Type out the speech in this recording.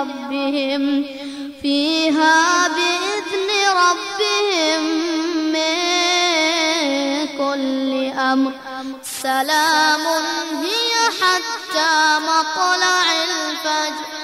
ربهم فيها بإذن ربهم من كل أمر. سلام هي حتى مطلع الفجر.